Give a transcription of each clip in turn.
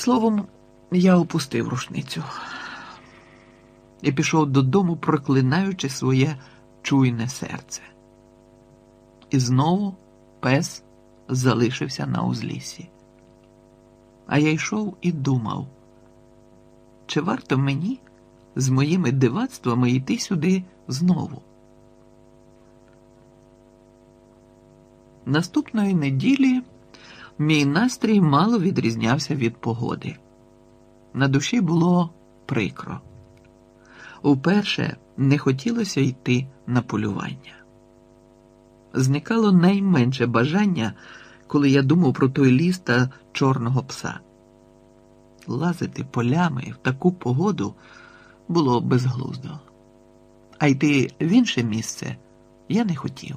Словом, я опустив рушницю і пішов додому, проклинаючи своє чуйне серце. І знову пес залишився на узліссі. А я йшов і думав, чи варто мені з моїми дивацтвами йти сюди знову? Наступної неділі мій настрій мало відрізнявся від погоди. На душі було прикро. Уперше не хотілося йти на полювання. Зникало найменше бажання, коли я думав про той ліс та чорного пса. Лазити полями в таку погоду було безглуздо, а йти в інше місце я не хотів.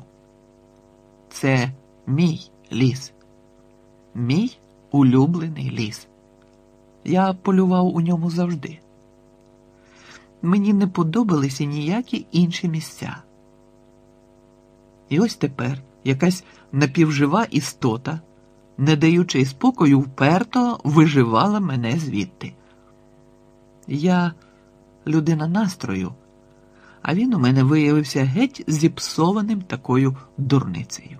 Це мій ліс, мій улюблений ліс. Я полював у ньому завжди. Мені не подобалися ніякі інші місця. І ось тепер якась напівжива істота, не даючи спокою, вперто виживала мене звідти. Я людина настрою, а він у мене виявився геть зіпсованим такою дурницею.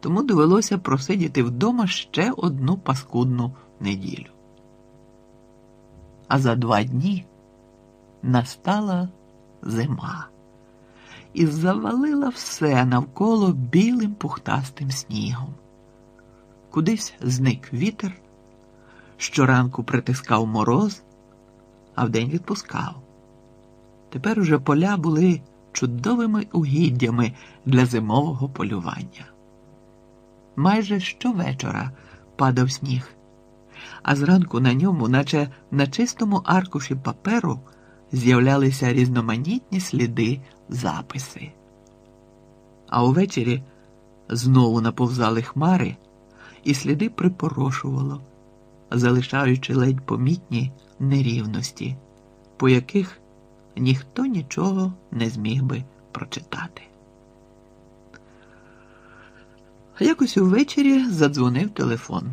Тому довелося просидіти вдома ще одну паскудну неділю. А за два дні настала зима і завалила все навколо білим пухтастим снігом. Кудись зник вітер, щоранку притискав мороз, а вдень відпускав. Тепер уже поля були чудовими угіддями для зимового полювання. Майже щовечора падав сніг, а зранку на ньому, наче на чистому аркуші паперу, з'являлися різноманітні сліди записи. А увечері знову наповзали хмари, і сліди припорошувало, залишаючи ледь помітні нерівності, по яких ніхто нічого не зміг би прочитати. Якось увечері задзвонив телефон.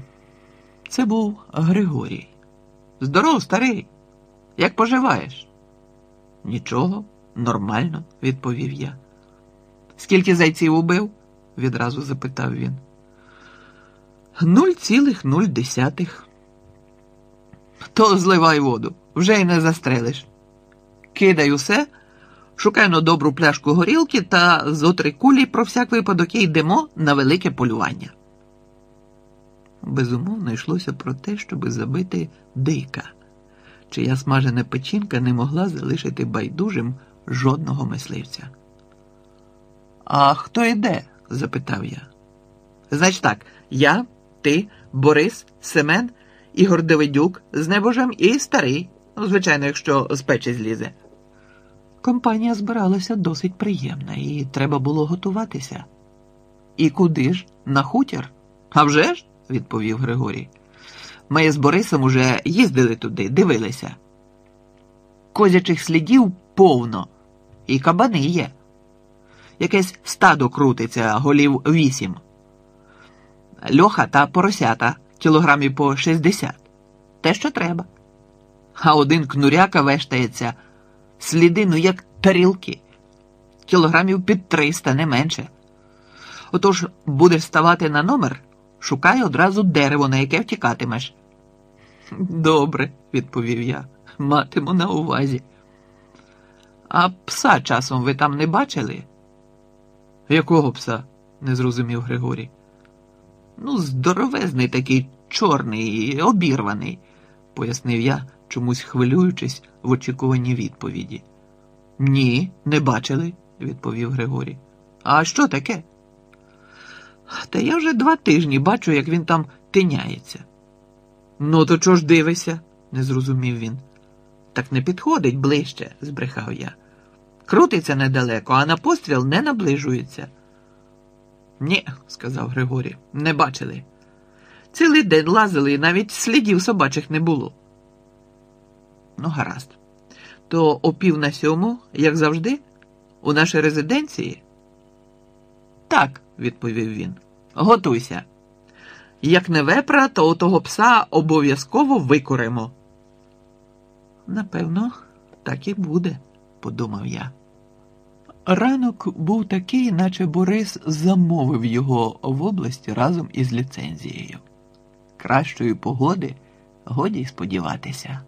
Це був Григорій. Здоров, старий, як поживаєш? Нічого, нормально, відповів я. Скільки зайців убив? відразу запитав він. Нуль цілих нуль десятих. То зливай воду, вже й не застрелиш. Кидай усе, шукай на добру пляшку горілки та зо три кулі про всяк випадок і йдемо на велике полювання. Безумовно, йшлося про те, щоби забити дика, чия смажена печінка не могла залишити байдужим жодного мисливця. А хто йде? запитав я. Значить так, я, ти, Борис, Семен, Ігор Давидюк з небожем і старий, звичайно, якщо з печі злізе. Компанія збиралася досить приємна, і треба було готуватися. І куди ж? На хутір? «А вже ж?» – відповів Григорій. Ми з Борисом уже їздили туди, дивилися. Козячих слідів повно, і кабани є. Якесь стадо крутиться, голів вісім. Льоха та поросята кілограмів по 60. Те, що треба. А один кнуряка вештається, сліди, ну як тарілки, кілограмів під 300, не менше. Отож будеш ставати на номер, шукай одразу дерево, на яке втікатимеш. Добре, відповів я, матиму на увазі. А пса часом ви там не бачили? Якого пса? не зрозумів Григорій. Ну, здоровезний такий чорний, обірваний, пояснив я, чомусь хвилюючись в очікуванні відповіді. Ні, не бачили, відповів Григорій. А що таке? Та я вже два тижні бачу, як він там тиняється. Ну, то чого ж дивишся? не зрозумів він. Так не підходить ближче, збрехав я. Крутиться недалеко, а на постріл не наближується. Ні, сказав Григорій, не бачили. Цілий день лазили і навіть слідів собачих не було. Ну, гаразд. То о пів на сьому, як завжди, у нашій резиденції? Так, відповів він. Готуйся. Як не вепра, то того пса обов'язково викуримо. Напевно, так і буде, подумав я. Ранок був такий, наче Борис замовив його в області разом із ліцензією. Кращої погоди годі сподіватися.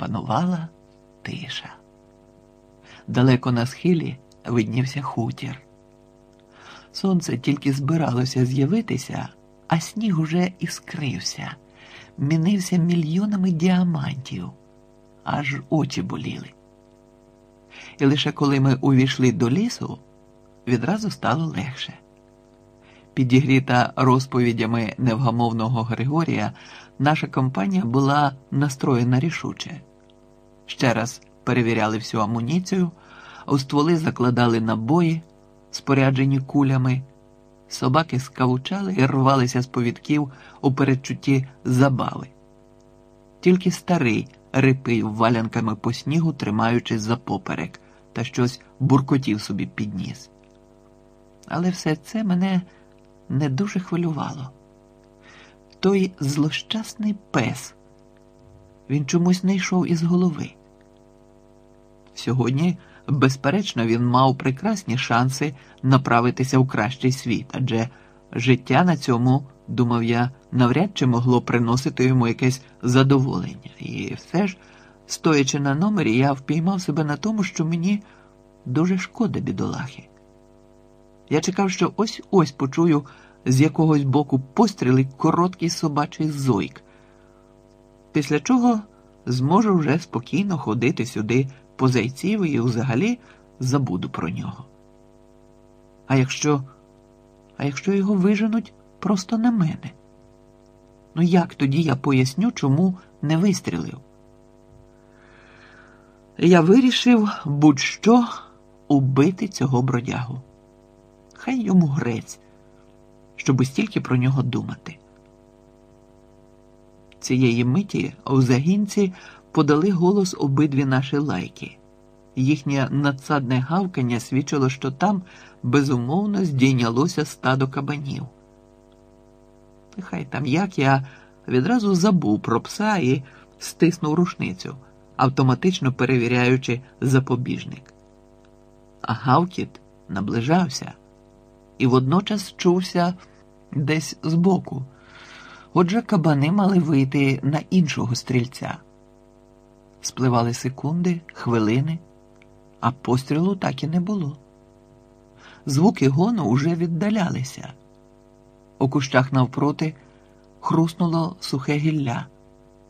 Панувала тиша. Далеко на схилі виднівся хутір. Сонце тільки збиралося з'явитися, а сніг уже іскрився, мінився мільйонами діамантів, аж очі боліли. І лише коли ми увійшли до лісу, відразу стало легше. Підігріта розповідями невгамовного Григорія, наша компанія була настроєна рішуче. Ще раз перевіряли всю амуніцію, у стволи закладали набої, споряджені кулями, собаки скавучали і рвалися з повідків у передчутті забави. Тільки старий рипив валянками по снігу, тримаючись за поперек, та щось буркотів собі підніс. Але все це мене не дуже хвилювало. Той злощасний пес, він чомусь не йшов із голови. Сьогодні, безперечно, він мав прекрасні шанси направитися в кращий світ, адже життя на цьому, думав я, навряд чи могло приносити йому якесь задоволення. І все ж, стоячи на номері, я впіймав себе на тому, що мені дуже шкода бідолахи. Я чекав, що ось ось почую з якогось боку постріли короткий собачий зойк, після чого зможу вже спокійно ходити сюди по і взагалі забуду про нього. А якщо а якщо його виженуть просто на мене? Ну як тоді я поясню, чому не вистрілив? Я вирішив будь-що убити цього бродягу. Хай йому грець, щоб стільки про нього думати. Цієї миті у загінці подали голос обидві наші лайки. Їхнє надсадне гавкання свідчило, що там безумовно здійнялося стадо кабанів. Хай там як я відразу забув про пса і стиснув рушницю, автоматично перевіряючи запобіжник. А гавкіт наближався і водночас чувся десь збоку. Отже, кабани мали вийти на іншого стрільця. Спливали секунди, хвилини, а пострілу так і не було. Звуки гону уже віддалялися. У кущах навпроти хруснуло сухе гілля.